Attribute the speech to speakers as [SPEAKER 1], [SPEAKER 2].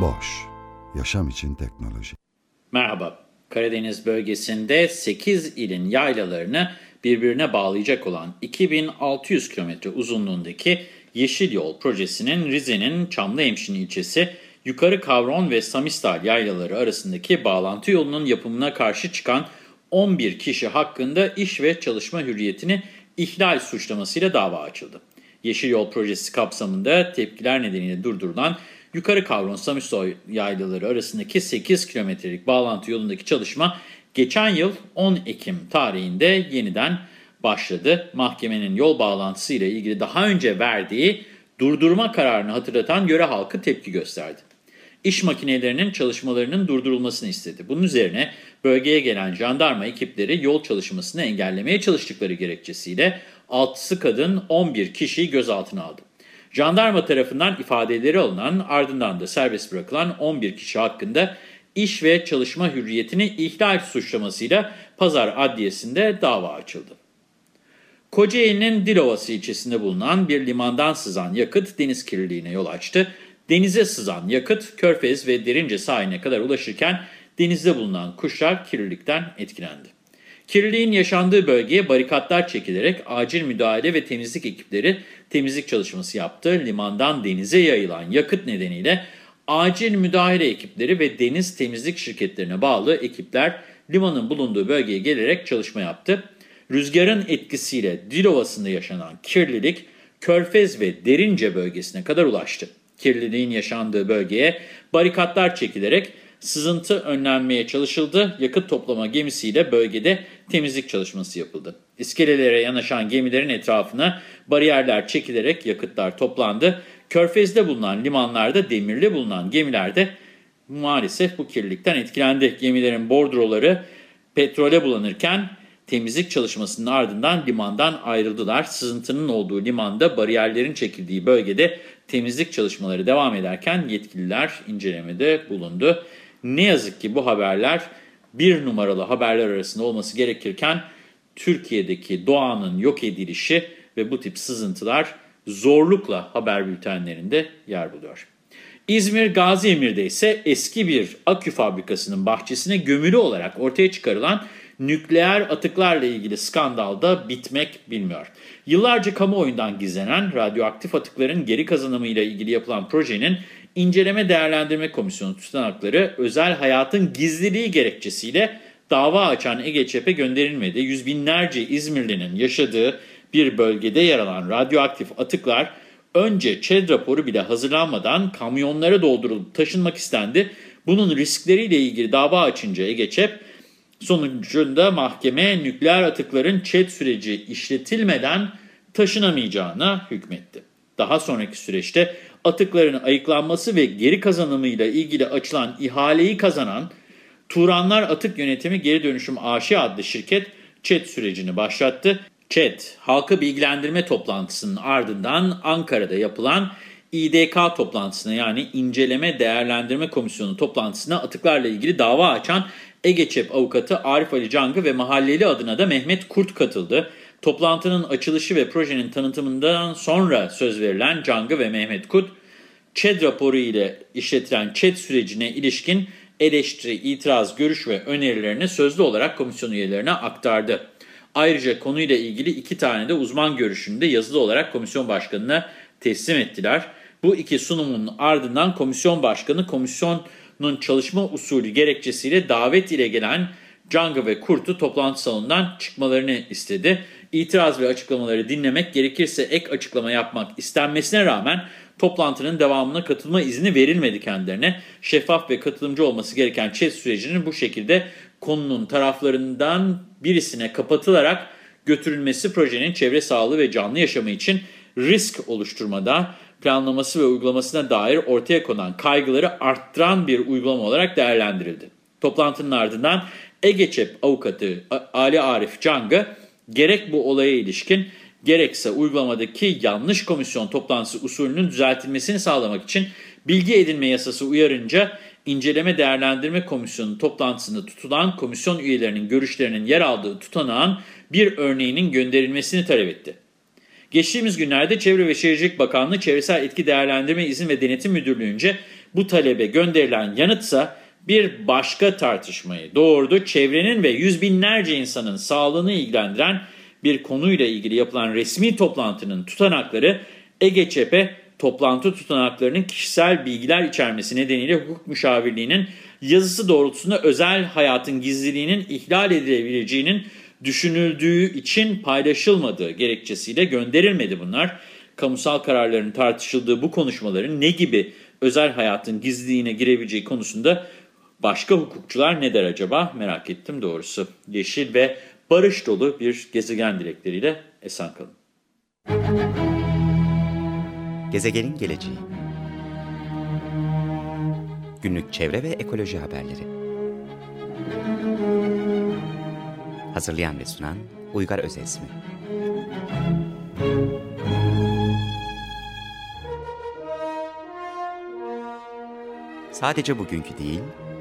[SPEAKER 1] Boş, yaşam için teknoloji.
[SPEAKER 2] Merhaba, Karadeniz bölgesinde 8 ilin yaylalarını birbirine bağlayacak olan 2600 kilometre uzunluğundaki Yeşil Yol projesinin Rize'nin Çamlıhemşin ilçesi Yukarı Kavron ve Samistal yaylaları arasındaki bağlantı yolunun yapımına karşı çıkan 11 kişi hakkında iş ve çalışma hürriyetini ihlal suçlamasıyla dava açıldı. Yeşil Yol projesi kapsamında tepkiler nedeniyle durdurulan Yukarı Kavron Samistal yaylaları arasındaki 8 kilometrelik bağlantı yolundaki çalışma geçen yıl 10 Ekim tarihinde yeniden başladı. Mahkemenin yol bağlantısı ile ilgili daha önce verdiği durdurma kararını hatırlatan göre halkı tepki gösterdi. İş makinelerinin çalışmalarının durdurulmasını istedi. Bunun üzerine bölgeye gelen jandarma ekipleri yol çalışmasını engellemeye çalıştıkları gerekçesiyle 6'sı kadın 11 kişiyi gözaltına aldı. Jandarma tarafından ifadeleri alınan ardından da serbest bırakılan 11 kişi hakkında iş ve çalışma hürriyetini ihlal suçlamasıyla Pazar Adliyesi'nde dava açıldı. Kocaeli'nin Dilovası ilçesinde bulunan bir limandan sızan yakıt deniz kirliliğine yol açtı. Denize sızan yakıt Körfez ve Derince sahiline kadar ulaşırken denizde bulunan kuşlar kirlilikten etkilendi. Kirliliğin yaşandığı bölgeye barikatlar çekilerek acil müdahale ve temizlik ekipleri temizlik çalışması yaptı. Limandan denize yayılan yakıt nedeniyle acil müdahale ekipleri ve deniz temizlik şirketlerine bağlı ekipler limanın bulunduğu bölgeye gelerek çalışma yaptı. Rüzgarın etkisiyle Dilovası'nda yaşanan kirlilik Körfez ve Derince bölgesine kadar ulaştı. Kirliliğin yaşandığı bölgeye barikatlar çekilerek sızıntı önlenmeye çalışıldı. Yakıt toplama gemisiyle bölgede temizlik çalışması yapıldı. İskelelere yanaşan gemilerin etrafına bariyerler çekilerek yakıtlar toplandı. Körfez'de bulunan limanlarda demirli bulunan gemilerde maalesef bu kirlilikten etkilendi. Gemilerin bordroları petrole bulanırken temizlik çalışmasının ardından limandan ayrıldılar. Sızıntının olduğu limanda bariyerlerin çekildiği bölgede temizlik çalışmaları devam ederken yetkililer incelemede bulundu. Ne yazık ki bu haberler bir numaralı haberler arasında olması gerekirken Türkiye'deki doğanın yok edilişi ve bu tip sızıntılar zorlukla haber bültenlerinde yer buluyor. İzmir Gazi Emir'de ise eski bir akü fabrikasının bahçesine gömülü olarak ortaya çıkarılan nükleer atıklarla ilgili skandalda bitmek bilmiyor. Yıllarca kamuoyundan gizlenen radyoaktif atıkların geri kazanımıyla ilgili yapılan projenin İnceleme Değerlendirme Komisyonu tutanakları özel hayatın gizliliği gerekçesiyle dava açan EGÇP'e gönderilmedi. Yüz binlerce İzmirli'nin yaşadığı bir bölgede yer alan radyoaktif atıklar önce ÇED raporu bile hazırlanmadan kamyonlara doldurulup taşınmak istendi. Bunun riskleriyle ilgili dava açınca EGÇP sonucunda mahkeme nükleer atıkların ÇED süreci işletilmeden taşınamayacağına hükmetti. Daha sonraki süreçte atıkların ayıklanması ve geri kazanımıyla ilgili açılan ihaleyi kazanan Turanlar Atık Yönetimi Geri Dönüşüm AŞ adlı şirket ÇED sürecini başlattı. ÇED, halkı bilgilendirme toplantısının ardından Ankara'da yapılan İDK toplantısına yani İnceleme Değerlendirme Komisyonu toplantısına atıklarla ilgili dava açan EGEÇEP avukatı Arif Ali Cangı ve mahalleli adına da Mehmet Kurt katıldı. Toplantının açılışı ve projenin tanıtımından sonra söz verilen Cangı ve Mehmet Kurt, ÇED raporu ile işletilen ÇED sürecine ilişkin eleştiri, itiraz, görüş ve önerilerini sözlü olarak komisyon üyelerine aktardı. Ayrıca konuyla ilgili iki tane de uzman görüşünü de yazılı olarak komisyon başkanına teslim ettiler. Bu iki sunumun ardından komisyon başkanı komisyonun çalışma usulü gerekçesiyle davet ile gelen Canga ve Kurt'u toplantı salonundan çıkmalarını istedi. İtiraz ve açıklamaları dinlemek gerekirse ek açıklama yapmak istenmesine rağmen toplantının devamına katılma izni verilmedi kendilerine. Şeffaf ve katılımcı olması gereken ÇED sürecinin bu şekilde konunun taraflarından birisine kapatılarak götürülmesi projenin çevre sağlığı ve canlı yaşamı için risk oluşturmada, planlaması ve uygulamasına dair ortaya konan kaygıları arttıran bir uygulama olarak değerlendirildi. Toplantının ardından EGEÇEP avukatı Ali Arif Cang'ı gerek bu olaya ilişkin gerekse uygulamadaki yanlış komisyon toplantısı usulünün düzeltilmesini sağlamak için bilgi edinme yasası uyarınca inceleme değerlendirme komisyonu toplantısında tutulan komisyon üyelerinin görüşlerinin yer aldığı tutanağın bir örneğinin gönderilmesini talep etti. Geçtiğimiz günlerde Çevre ve Şehircilik Bakanlığı Çevresel Etki Değerlendirme İzin ve Denetim Müdürlüğü'nce bu talebe gönderilen yanıtsa bir başka tartışmayı doğurdu. Çevrenin ve yüz binlerce insanın sağlığını ilgilendiren bir konuyla ilgili yapılan resmi toplantının tutanakları EGÇP toplantı tutanaklarının kişisel bilgiler içermesi nedeniyle hukuk müşavirliğinin yazısı doğrultusunda özel hayatın gizliliğinin ihlal edilebileceğinin düşünüldüğü için paylaşılmadığı gerekçesiyle gönderilmedi bunlar. Kamusal kararların tartışıldığı bu konuşmaların ne gibi özel hayatın gizliliğine girebileceği konusunda başka hukukçular ne der acaba merak ettim doğrusu. Yeşil ve barış dolu bir gezegen dilekleriyle esen kalın.
[SPEAKER 3] Gezegenin geleceği Günlük çevre ve ekoloji haberleri Hazırlayan ve sunan Uygar Özesmi Sadece bugünkü değil,